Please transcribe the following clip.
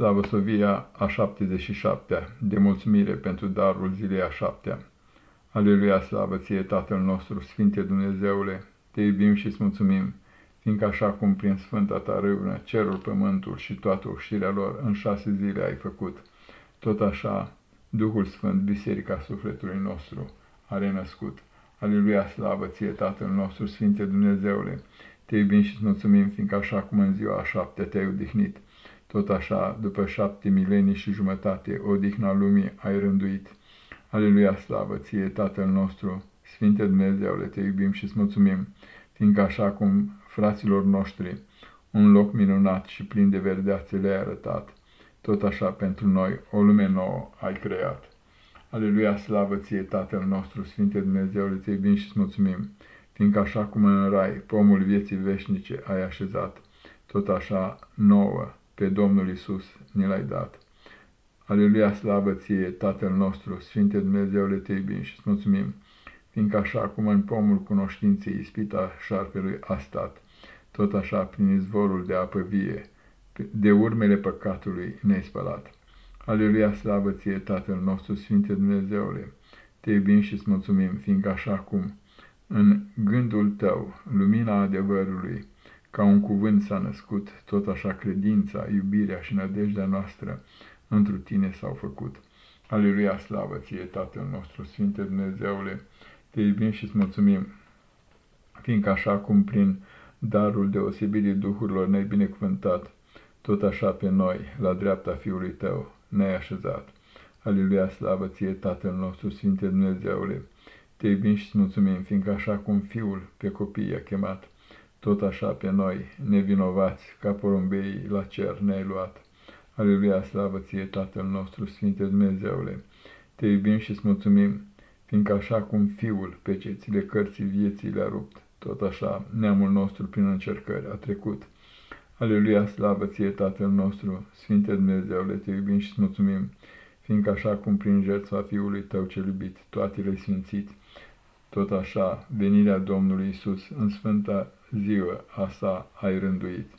Slavosovia a 77-a, de mulțumire pentru darul zilei a șaptea. Aleluia, slavă ție, Tatăl nostru, Sfinte Dumnezeule, te iubim și îți mulțumim, fiindcă așa cum prin sfânta ta râvnă, cerul, pământul și toată oștirea lor în șase zile ai făcut, tot așa Duhul Sfânt, Biserica sufletului nostru, a renăscut. Aleluia, slavă ție, Tatăl nostru, Sfinte Dumnezeule, te iubim și îți mulțumim, fiindcă așa cum în ziua a șaptea te-ai odihnit, tot așa, după șapte milenii și jumătate, odihna lumii ai rânduit. Aleluia, slavă ție, Tatăl nostru, Sfinte Dumnezeule, te iubim și îți mulțumim, fiindcă așa cum fraților noștri un loc minunat și plin de verdeațe le-ai arătat, tot așa pentru noi o lume nouă ai creat. Aleluia, slavă ție, Tatăl nostru, Sfinte Dumnezeule, te iubim și îți mulțumim, fiindcă așa cum în rai pomul vieții veșnice ai așezat, tot așa nouă pe Domnul Isus ne l-ai dat. Aleluia, slavă ție, Tatăl nostru, Sfinte Dumnezeule, te iubim și îți mulțumim, fiindcă așa cum în pomul cunoștinței ispita șarpelui a stat, tot așa prin izvorul de apă vie, de urmele păcatului ne-ai spălat. Aleluia, slavă ție, Tatăl nostru, Sfinte Dumnezeule, te iubim și îți mulțumim, fiindcă așa cum în gândul tău, lumina adevărului, ca un cuvânt s-a născut, tot așa credința, iubirea și nădejdea noastră întru tine s-au făcut. Aleluia, slavă ție, Tatăl nostru, Sfinte Dumnezeule, te iubim și îți mulțumim, fiindcă așa cum prin darul deosebirii Duhurilor ne-ai binecuvântat, tot așa pe noi, la dreapta Fiului Tău, ne-ai așezat. Aleluia, slavă ție, Tatăl nostru, Sfinte Dumnezeule, te iubim și îți mulțumim, fiindcă așa cum Fiul pe copii i-a chemat, tot așa pe noi, nevinovați, ca porumbei la cer ne-ai luat. Aleluia, slavă ție, Tatăl nostru, Sfinte Dumnezeule, te iubim și îți mulțumim, fiindcă așa cum Fiul pe cețile cărții vieții le-a rupt, tot așa neamul nostru prin încercări a trecut. Aleluia, slavă ție, Tatăl nostru, Sfinte Dumnezeule, te iubim și îți mulțumim, fiindcă așa cum prin jertfa Fiului tău cel iubit toate le sfințit, tot așa venirea Domnului Isus în sfânta ziua asta ai rânduit.